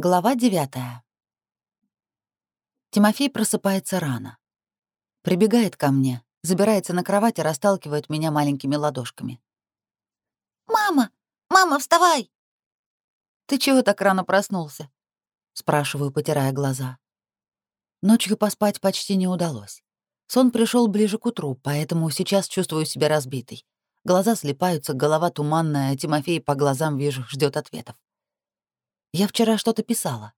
Глава 9 Тимофей просыпается рано. Прибегает ко мне, забирается на кровать и расталкивает меня маленькими ладошками. «Мама! Мама, вставай!» «Ты чего так рано проснулся?» — спрашиваю, потирая глаза. Ночью поспать почти не удалось. Сон пришел ближе к утру, поэтому сейчас чувствую себя разбитой. Глаза слепаются, голова туманная, а Тимофей по глазам вижу, ждет ответов. Я вчера что-то писала.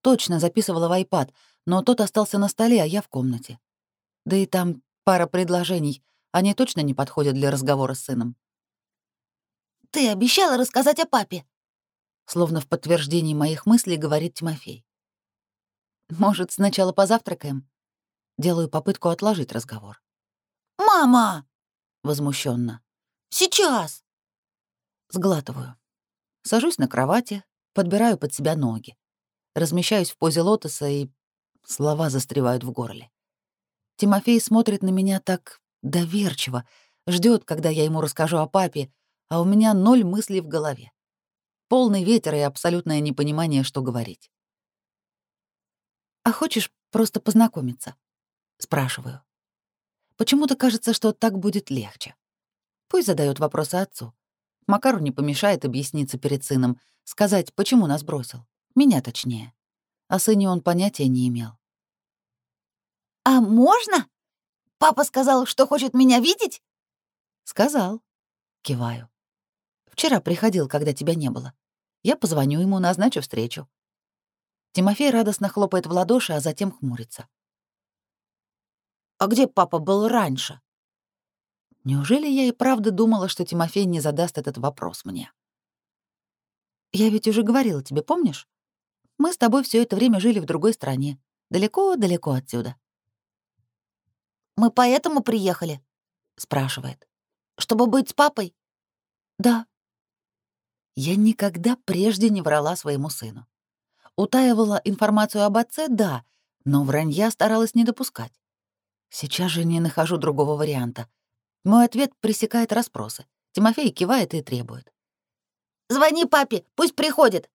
Точно записывала в iPad, но тот остался на столе, а я в комнате. Да и там пара предложений. Они точно не подходят для разговора с сыном. «Ты обещала рассказать о папе!» Словно в подтверждении моих мыслей говорит Тимофей. «Может, сначала позавтракаем?» Делаю попытку отложить разговор. «Мама!» Возмущенно. «Сейчас!» Сглатываю. Сажусь на кровати, подбираю под себя ноги. Размещаюсь в позе лотоса, и слова застревают в горле. Тимофей смотрит на меня так доверчиво, ждет, когда я ему расскажу о папе, а у меня ноль мыслей в голове. Полный ветер и абсолютное непонимание, что говорить. «А хочешь просто познакомиться?» — спрашиваю. Почему-то кажется, что так будет легче. Пусть задает вопросы отцу. Макару не помешает объясниться перед сыном, сказать, почему нас бросил. Меня точнее. О сыне он понятия не имел. «А можно? Папа сказал, что хочет меня видеть?» «Сказал». Киваю. «Вчера приходил, когда тебя не было. Я позвоню ему, назначу встречу». Тимофей радостно хлопает в ладоши, а затем хмурится. «А где папа был раньше?» Неужели я и правда думала, что Тимофей не задаст этот вопрос мне? Я ведь уже говорила тебе, помнишь? Мы с тобой все это время жили в другой стране, далеко-далеко отсюда. Мы поэтому приехали? спрашивает. Чтобы быть с папой? Да. Я никогда прежде не врала своему сыну. Утаивала информацию об отце, да, но вранья старалась не допускать. Сейчас же не нахожу другого варианта. Мой ответ пресекает расспросы. Тимофей кивает и требует. «Звони папе, пусть приходит!»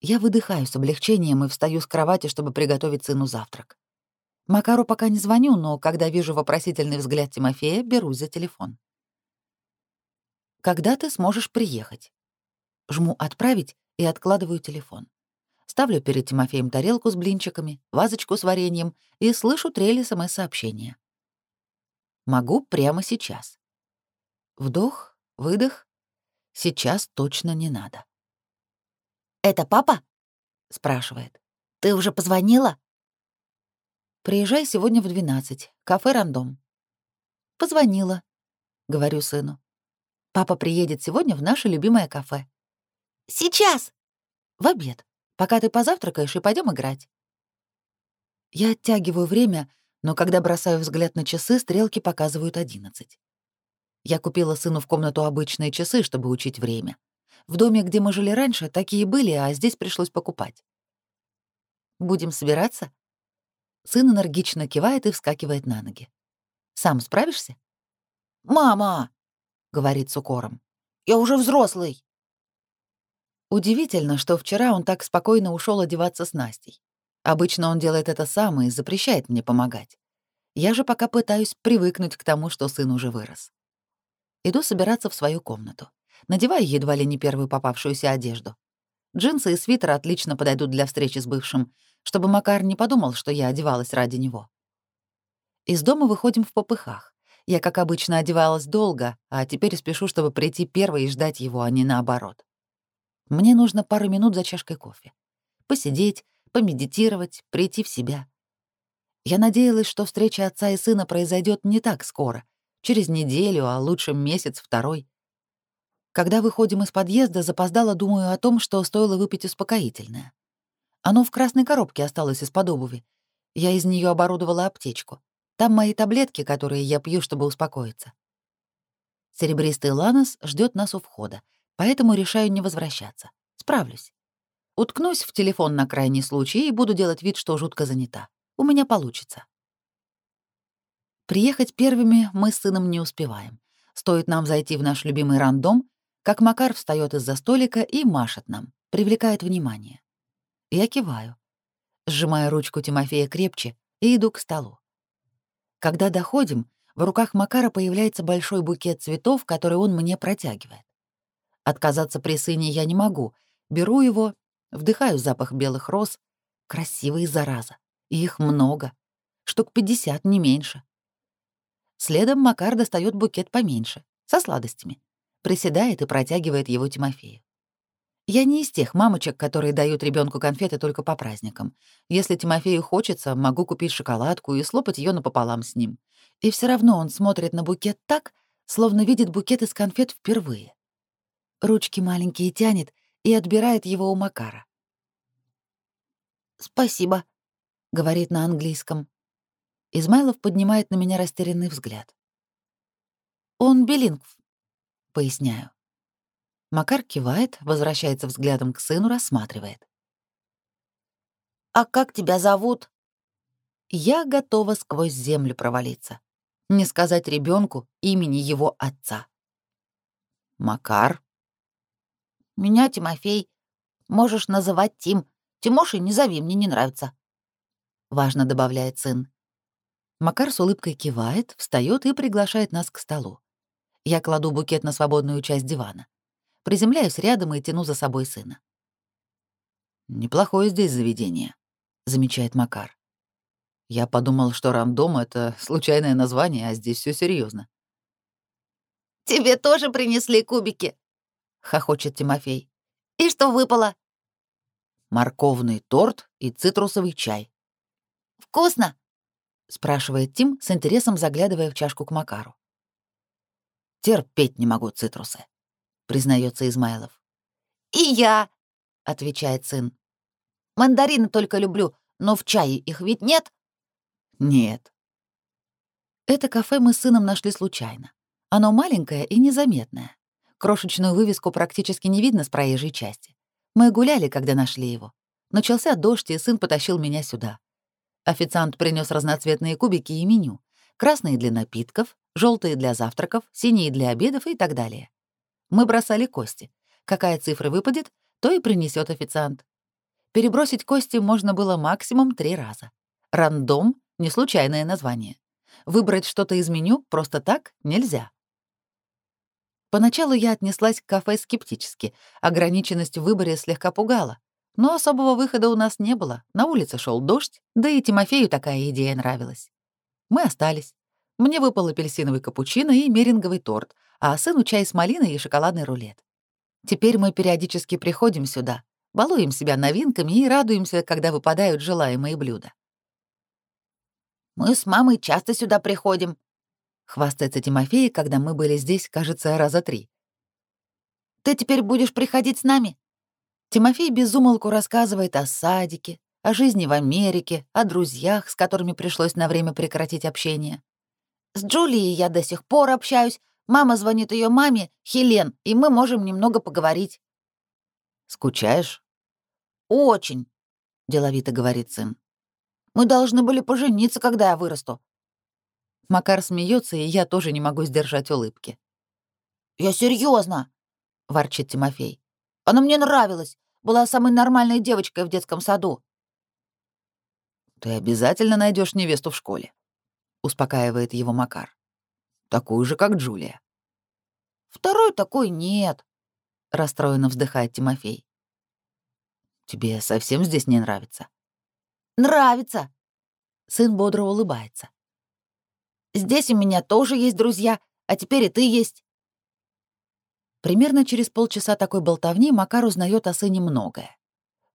Я выдыхаю с облегчением и встаю с кровати, чтобы приготовить сыну завтрак. Макару пока не звоню, но когда вижу вопросительный взгляд Тимофея, берусь за телефон. «Когда ты сможешь приехать?» Жму «Отправить» и откладываю телефон. Ставлю перед Тимофеем тарелку с блинчиками, вазочку с вареньем и слышу трель СМС-сообщения. Могу прямо сейчас. Вдох, выдох. Сейчас точно не надо. «Это папа?» — спрашивает. «Ты уже позвонила?» «Приезжай сегодня в 12. Кафе «Рандом». «Позвонила», — говорю сыну. «Папа приедет сегодня в наше любимое кафе». «Сейчас!» «В обед, пока ты позавтракаешь и пойдем играть». Я оттягиваю время, но когда бросаю взгляд на часы, стрелки показывают одиннадцать. Я купила сыну в комнату обычные часы, чтобы учить время. В доме, где мы жили раньше, такие были, а здесь пришлось покупать. «Будем собираться?» Сын энергично кивает и вскакивает на ноги. «Сам справишься?» «Мама!» — говорит с укором. «Я уже взрослый!» Удивительно, что вчера он так спокойно ушел одеваться с Настей. Обычно он делает это сам и запрещает мне помогать. Я же пока пытаюсь привыкнуть к тому, что сын уже вырос. Иду собираться в свою комнату. Надеваю едва ли не первую попавшуюся одежду. Джинсы и свитер отлично подойдут для встречи с бывшим, чтобы Макар не подумал, что я одевалась ради него. Из дома выходим в попыхах. Я, как обычно, одевалась долго, а теперь спешу, чтобы прийти первой и ждать его, а не наоборот. Мне нужно пару минут за чашкой кофе. Посидеть, помедитировать, прийти в себя. Я надеялась, что встреча отца и сына произойдет не так скоро, через неделю, а лучше месяц-второй. Когда выходим из подъезда, запоздала думаю о том, что стоило выпить успокоительное. Оно в красной коробке осталось из-под обуви. Я из нее оборудовала аптечку. Там мои таблетки, которые я пью, чтобы успокоиться. Серебристый ланос ждет нас у входа, поэтому решаю не возвращаться. Справлюсь. Уткнусь в телефон на крайний случай и буду делать вид, что жутко занята. У меня получится. Приехать первыми мы с сыном не успеваем. Стоит нам зайти в наш любимый рандом, как Макар встает из-за столика и машет нам, привлекает внимание. Я киваю, сжимая ручку Тимофея крепче и иду к столу. Когда доходим, в руках Макара появляется большой букет цветов, который он мне протягивает. Отказаться при сыне я не могу. Беру его, вдыхаю запах белых роз. Красивые зараза. И их много. Штук 50, не меньше. Следом Макар достает букет поменьше, со сладостями. Приседает и протягивает его Тимофею. Я не из тех мамочек, которые дают ребенку конфеты только по праздникам. Если Тимофею хочется, могу купить шоколадку и слопать ее напополам с ним. И все равно он смотрит на букет так, словно видит букет из конфет впервые. Ручки маленькие тянет и отбирает его у Макара. «Спасибо», — говорит на английском. Измайлов поднимает на меня растерянный взгляд. «Он билингв», — поясняю. Макар кивает, возвращается взглядом к сыну, рассматривает. «А как тебя зовут?» Я готова сквозь землю провалиться. Не сказать ребенку имени его отца. Макар. Меня Тимофей. Можешь называть Тим. Тимошей не зови, мне не нравится. Важно добавляет сын. Макар с улыбкой кивает, встает и приглашает нас к столу. Я кладу букет на свободную часть дивана. Приземляюсь рядом и тяну за собой сына. «Неплохое здесь заведение», — замечает Макар. Я подумал, что рандом — это случайное название, а здесь все серьезно. «Тебе тоже принесли кубики?» — хохочет Тимофей. «И что выпало?» «Морковный торт и цитрусовый чай». «Вкусно?» спрашивает Тим с интересом заглядывая в чашку к Макару. Терпеть не могу цитрусы, признается Измайлов. И я, отвечает сын. Мандарины только люблю, но в чае их ведь нет? Нет. Это кафе мы с сыном нашли случайно. Оно маленькое и незаметное. Крошечную вывеску практически не видно с проезжей части. Мы гуляли, когда нашли его. Начался дождь, и сын потащил меня сюда. Официант принес разноцветные кубики и меню. Красные для напитков, желтые для завтраков, синие для обедов и так далее. Мы бросали кости. Какая цифра выпадет, то и принесет официант. Перебросить кости можно было максимум три раза. Рандом — не случайное название. Выбрать что-то из меню просто так нельзя. Поначалу я отнеслась к кафе скептически, ограниченность в выборе слегка пугала, но особого выхода у нас не было. На улице шел дождь, да и Тимофею такая идея нравилась. Мы остались. Мне выпал апельсиновый капучино и меринговый торт, а сыну чай с малиной и шоколадный рулет. Теперь мы периодически приходим сюда, балуем себя новинками и радуемся, когда выпадают желаемые блюда. «Мы с мамой часто сюда приходим», — хвастается Тимофей, когда мы были здесь, кажется, раза три. «Ты теперь будешь приходить с нами?» Тимофей безумолку рассказывает о садике, о жизни в Америке, о друзьях, с которыми пришлось на время прекратить общение. «С Джулией я до сих пор общаюсь. Мама звонит ее маме, Хелен, и мы можем немного поговорить». «Скучаешь?» «Очень», — деловито говорит сын. «Мы должны были пожениться, когда я вырасту». Макар смеется, и я тоже не могу сдержать улыбки. «Я серьезно, ворчит Тимофей. «Она мне нравилась была самой нормальной девочкой в детском саду. Ты обязательно найдешь невесту в школе, успокаивает его Макар. Такую же, как Джулия. Второй такой нет, расстроенно вздыхает Тимофей. Тебе совсем здесь не нравится? Нравится. Сын бодро улыбается. Здесь у меня тоже есть друзья, а теперь и ты есть. Примерно через полчаса такой болтовни Макар узнает о сыне многое.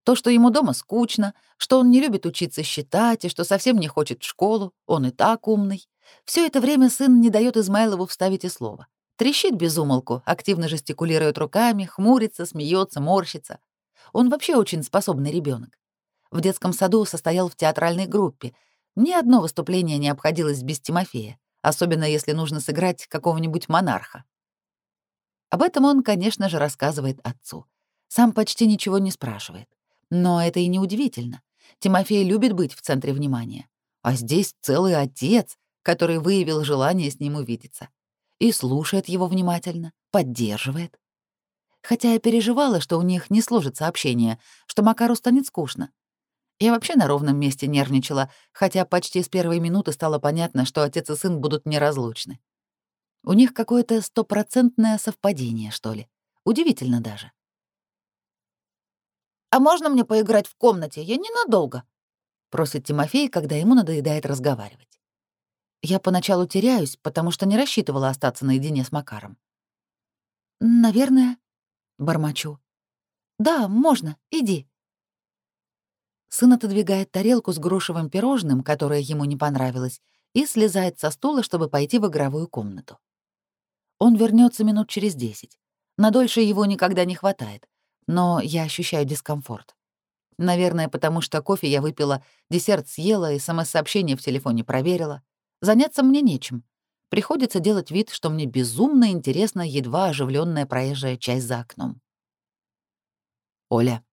То, что ему дома скучно, что он не любит учиться считать и что совсем не хочет в школу, он и так умный. Все это время сын не дает Измайлову вставить и слово. Трещит без умолку, активно жестикулирует руками, хмурится, смеется, морщится. Он вообще очень способный ребенок. В детском саду состоял в театральной группе. Ни одно выступление не обходилось без Тимофея, особенно если нужно сыграть какого-нибудь монарха. Об этом он, конечно же, рассказывает отцу. Сам почти ничего не спрашивает. Но это и не удивительно. Тимофей любит быть в центре внимания. А здесь целый отец, который выявил желание с ним увидеться. И слушает его внимательно, поддерживает. Хотя я переживала, что у них не сложится общение, что Макару станет скучно. Я вообще на ровном месте нервничала, хотя почти с первой минуты стало понятно, что отец и сын будут неразлучны. У них какое-то стопроцентное совпадение, что ли. Удивительно даже. «А можно мне поиграть в комнате? Я ненадолго», — просит Тимофей, когда ему надоедает разговаривать. Я поначалу теряюсь, потому что не рассчитывала остаться наедине с Макаром. «Наверное», — бормочу. «Да, можно, иди». Сын отодвигает тарелку с грушевым пирожным, которое ему не понравилось, и слезает со стула, чтобы пойти в игровую комнату. Он вернется минут через десять. На дольше его никогда не хватает, но я ощущаю дискомфорт. Наверное, потому что кофе я выпила, десерт съела и смс-сообщение в телефоне проверила. Заняться мне нечем. Приходится делать вид, что мне безумно интересна едва оживленная проезжая часть за окном. Оля.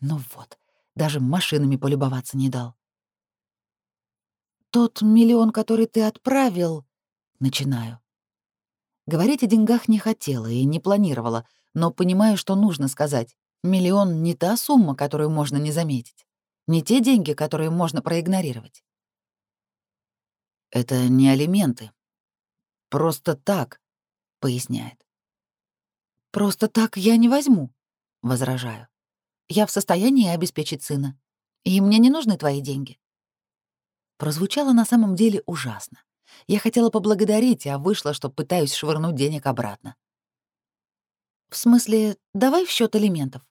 Ну вот, даже машинами полюбоваться не дал. «Тот миллион, который ты отправил...» Начинаю. Говорить о деньгах не хотела и не планировала, но понимаю, что нужно сказать. Миллион — не та сумма, которую можно не заметить. Не те деньги, которые можно проигнорировать. «Это не алименты. Просто так», — поясняет. «Просто так я не возьму», — возражаю. Я в состоянии обеспечить сына, и мне не нужны твои деньги». Прозвучало на самом деле ужасно. Я хотела поблагодарить, а вышло, что пытаюсь швырнуть денег обратно. «В смысле, давай в счет элементов?»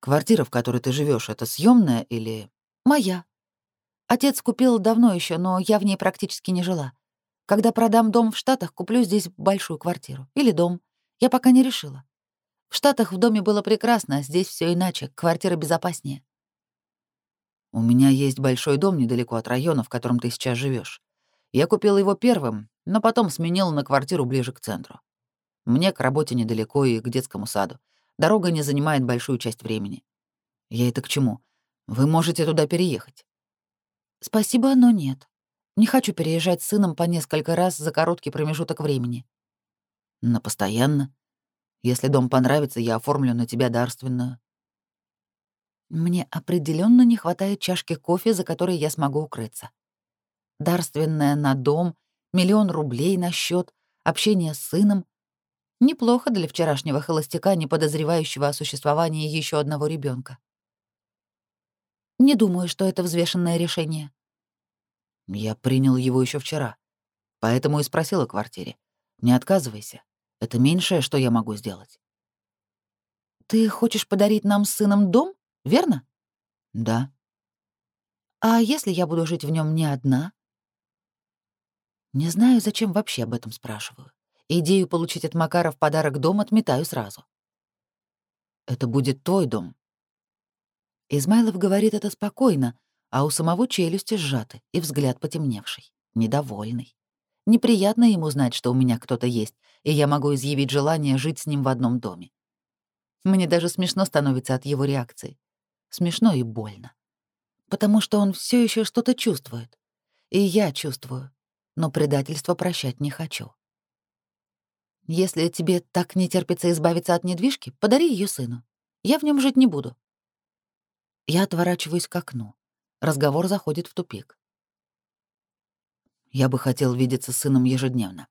«Квартира, в которой ты живешь, это съемная или...» «Моя. Отец купил давно еще, но я в ней практически не жила. Когда продам дом в Штатах, куплю здесь большую квартиру. Или дом. Я пока не решила. В Штатах в доме было прекрасно, а здесь все иначе, квартира безопаснее. У меня есть большой дом недалеко от района, в котором ты сейчас живешь. Я купил его первым, но потом сменил на квартиру ближе к центру. Мне к работе недалеко и к детскому саду. Дорога не занимает большую часть времени. Я это к чему? Вы можете туда переехать. Спасибо, но нет. Не хочу переезжать с сыном по несколько раз за короткий промежуток времени. На постоянно? Если дом понравится, я оформлю на тебя дарственную. Мне определенно не хватает чашки кофе, за которой я смогу укрыться. Дарственная на дом, миллион рублей на счет, общение с сыном. Неплохо для вчерашнего холостяка, не подозревающего о существовании еще одного ребенка. Не думаю, что это взвешенное решение. Я принял его еще вчера, поэтому и спросил о квартире. Не отказывайся. Это меньшее, что я могу сделать. Ты хочешь подарить нам с сыном дом, верно? Да. А если я буду жить в нем не одна? Не знаю, зачем вообще об этом спрашиваю. Идею получить от Макара в подарок дом отметаю сразу. Это будет твой дом. Измайлов говорит это спокойно, а у самого челюсти сжаты и взгляд потемневший, недовольный. Неприятно ему знать, что у меня кто-то есть, и я могу изъявить желание жить с ним в одном доме. Мне даже смешно становится от его реакции. Смешно и больно. Потому что он все еще что-то чувствует. И я чувствую, но предательство прощать не хочу. Если тебе так не терпится избавиться от недвижки, подари ее сыну. Я в нем жить не буду. Я отворачиваюсь к окну. Разговор заходит в тупик. Я бы хотел видеться с сыном ежедневно,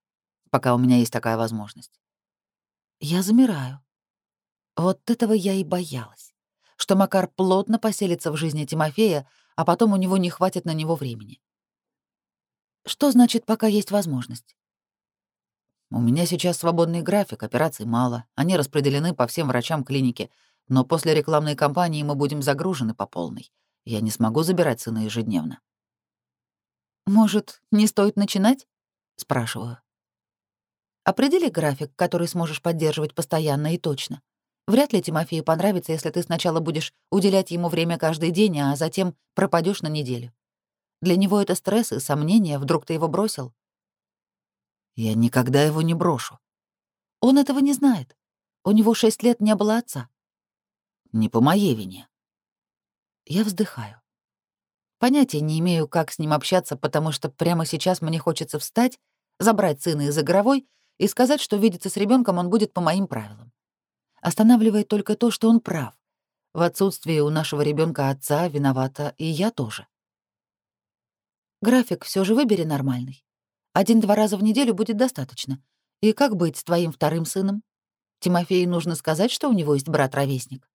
пока у меня есть такая возможность. Я замираю. Вот этого я и боялась, что Макар плотно поселится в жизни Тимофея, а потом у него не хватит на него времени. Что значит, пока есть возможность? У меня сейчас свободный график, операций мало, они распределены по всем врачам клиники, но после рекламной кампании мы будем загружены по полной. Я не смогу забирать сына ежедневно. «Может, не стоит начинать?» — спрашиваю. «Определи график, который сможешь поддерживать постоянно и точно. Вряд ли Тимофею понравится, если ты сначала будешь уделять ему время каждый день, а затем пропадешь на неделю. Для него это стресс и сомнения, вдруг ты его бросил». «Я никогда его не брошу». «Он этого не знает. У него шесть лет не было отца». «Не по моей вине». Я вздыхаю. Понятия не имею, как с ним общаться, потому что прямо сейчас мне хочется встать, забрать сына из игровой и сказать, что видеться с ребенком он будет по моим правилам. Останавливает только то, что он прав. В отсутствии у нашего ребенка отца виновата и я тоже. График все же выбери нормальный. Один-два раза в неделю будет достаточно. И как быть с твоим вторым сыном? Тимофею нужно сказать, что у него есть брат-ровесник.